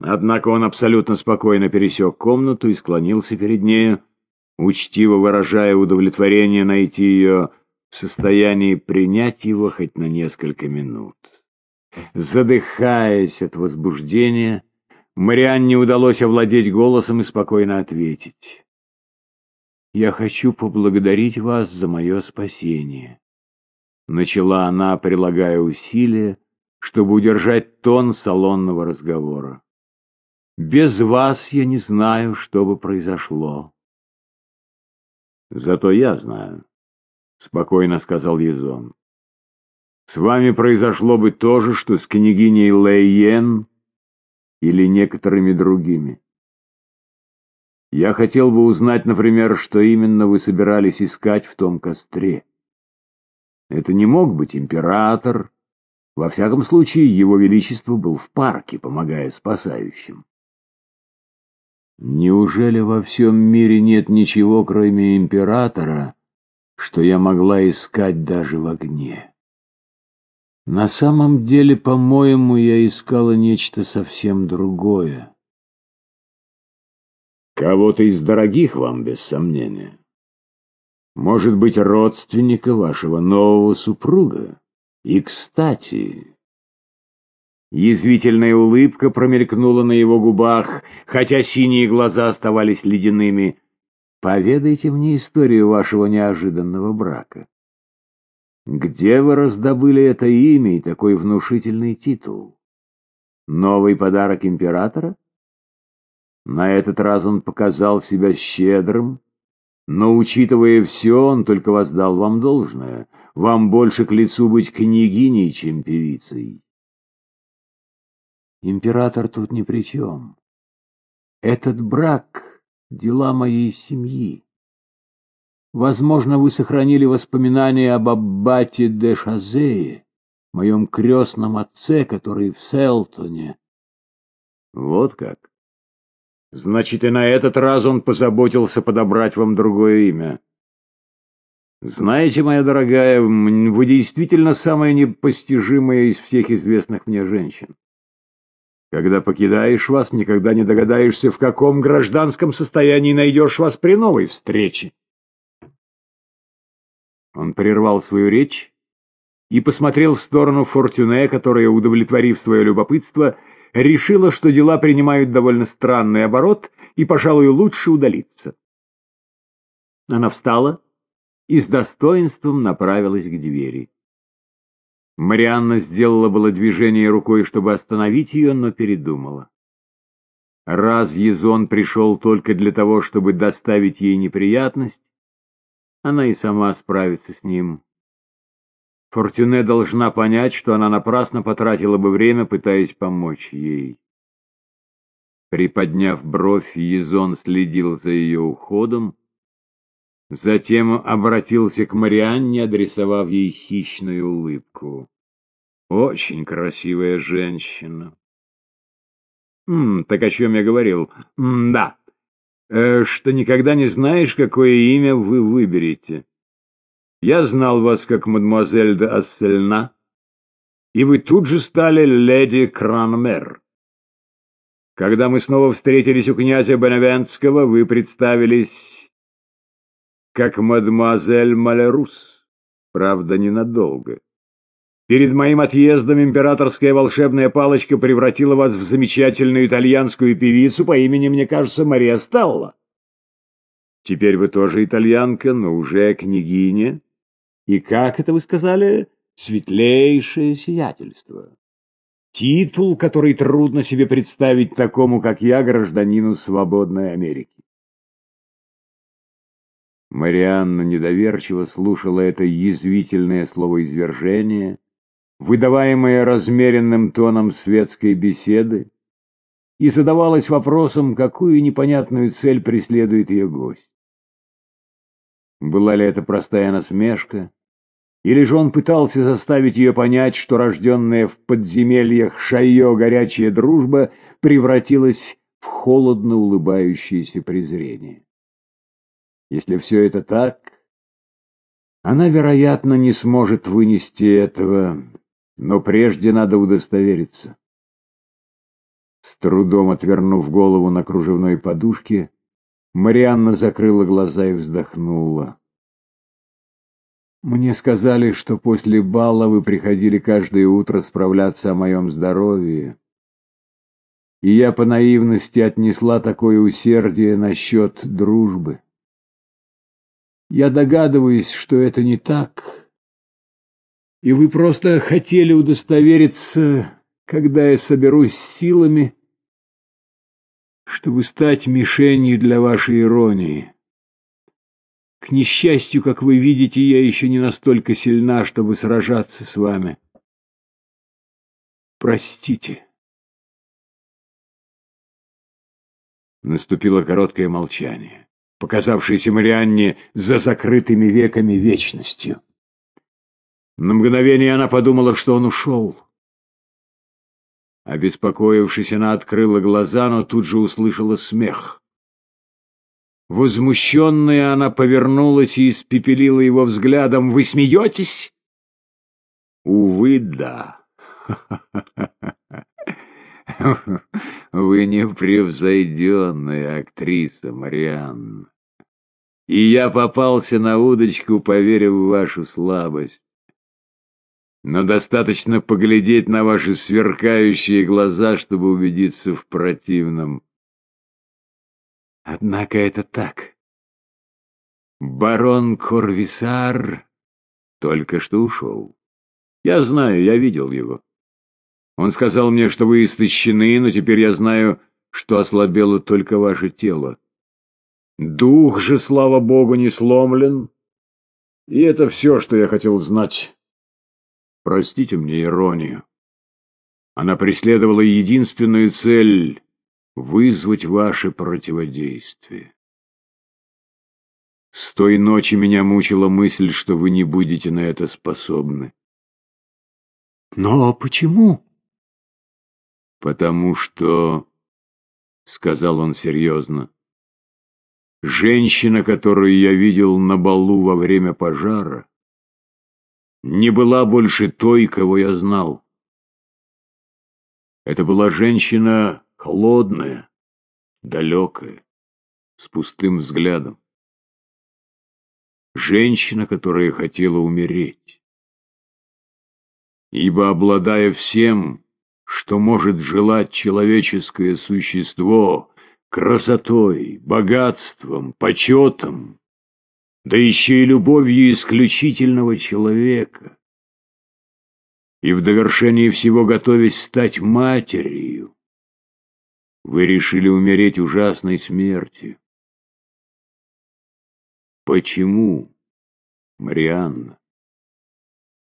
Однако он абсолютно спокойно пересек комнату и склонился перед нею, учтиво выражая удовлетворение найти ее в состоянии принять его хоть на несколько минут. Задыхаясь от возбуждения, Марианне удалось овладеть голосом и спокойно ответить. «Я хочу поблагодарить вас за мое спасение», — начала она, прилагая усилия, чтобы удержать тон салонного разговора. «Без вас я не знаю, что бы произошло». «Зато я знаю», — спокойно сказал Езон. «С вами произошло бы то же, что с княгиней Лейен или некоторыми другими. Я хотел бы узнать, например, что именно вы собирались искать в том костре. Это не мог быть император. Во всяком случае, его величество был в парке, помогая спасающим. Неужели во всем мире нет ничего, кроме императора, что я могла искать даже в огне? На самом деле, по-моему, я искала нечто совсем другое. Кого-то из дорогих вам, без сомнения. Может быть, родственника вашего нового супруга. И, кстати, Язвительная улыбка промелькнула на его губах, хотя синие глаза оставались ледяными. «Поведайте мне историю вашего неожиданного брака. Где вы раздобыли это имя и такой внушительный титул? Новый подарок императора? На этот раз он показал себя щедрым, но, учитывая все, он только воздал вам должное. Вам больше к лицу быть княгиней, чем певицей». Император тут ни при чем. Этот брак — дела моей семьи. Возможно, вы сохранили воспоминания об аббате де Шазее, моем крестном отце, который в Селтоне. Вот как. Значит, и на этот раз он позаботился подобрать вам другое имя. Знаете, моя дорогая, вы действительно самая непостижимая из всех известных мне женщин. Когда покидаешь вас, никогда не догадаешься, в каком гражданском состоянии найдешь вас при новой встрече. Он прервал свою речь и посмотрел в сторону Фортюне, которая, удовлетворив свое любопытство, решила, что дела принимают довольно странный оборот и, пожалуй, лучше удалиться. Она встала и с достоинством направилась к двери. Марианна сделала было движение рукой, чтобы остановить ее, но передумала. Раз Езон пришел только для того, чтобы доставить ей неприятность, она и сама справится с ним. Фортюне должна понять, что она напрасно потратила бы время, пытаясь помочь ей. Приподняв бровь, Езон следил за ее уходом, затем обратился к Марианне, адресовав ей хищную улыбку. Очень красивая женщина. М, так о чем я говорил? М, да. Э, что никогда не знаешь, какое имя вы выберете. Я знал вас как мадемуазель де Ассельна, и вы тут же стали леди Кранмер. Когда мы снова встретились у князя Беневентского, вы представились как мадемуазель Малерус, правда, ненадолго. Перед моим отъездом императорская волшебная палочка превратила вас в замечательную итальянскую певицу по имени, мне кажется, Мария Сталла. Теперь вы тоже итальянка, но уже княгиня. И как это вы сказали? Светлейшее сиятельство. Титул, который трудно себе представить такому, как я, гражданину свободной Америки. Марианна недоверчиво слушала это язвительное словоизвержение, выдаваемое размеренным тоном светской беседы, и задавалась вопросом, какую непонятную цель преследует ее гость. Была ли это простая насмешка, или же он пытался заставить ее понять, что рожденная в подземельях Шайо горячая дружба превратилась в холодно улыбающееся презрение? Если все это так, она, вероятно, не сможет вынести этого, но прежде надо удостовериться. трудом отвернув голову на кружевной подушке, Марианна закрыла глаза и вздохнула. «Мне сказали, что после бала вы приходили каждое утро справляться о моем здоровье, и я по наивности отнесла такое усердие насчет дружбы. Я догадываюсь, что это не так, и вы просто хотели удостовериться, когда я соберусь силами, чтобы стать мишенью для вашей иронии. К несчастью, как вы видите, я еще не настолько сильна, чтобы сражаться с вами. Простите. Наступило короткое молчание, показавшееся Марианне за закрытыми веками вечностью. На мгновение она подумала, что он ушел. Обеспокоившись, она открыла глаза, но тут же услышала смех. Возмущенная, она повернулась и испепелила его взглядом. «Вы смеетесь?» «Увы, да. Вы непревзойденная актриса, Марианна. И я попался на удочку, поверив в вашу слабость. Но достаточно поглядеть на ваши сверкающие глаза, чтобы убедиться в противном. Однако это так. Барон Корвисар только что ушел. Я знаю, я видел его. Он сказал мне, что вы истощены, но теперь я знаю, что ослабело только ваше тело. Дух же, слава богу, не сломлен. И это все, что я хотел знать. Простите мне иронию. Она преследовала единственную цель вызвать ваше противодействие. С той ночи меня мучила мысль, что вы не будете на это способны. Но почему? Потому что, — сказал он серьезно, — женщина, которую я видел на балу во время пожара, не была больше той, кого я знал. Это была женщина холодная, далекая, с пустым взглядом. Женщина, которая хотела умереть. Ибо, обладая всем, что может желать человеческое существо, красотой, богатством, почетом, да еще и любовью исключительного человека, и в довершении всего готовясь стать матерью, вы решили умереть ужасной смертью. Почему, Марианна?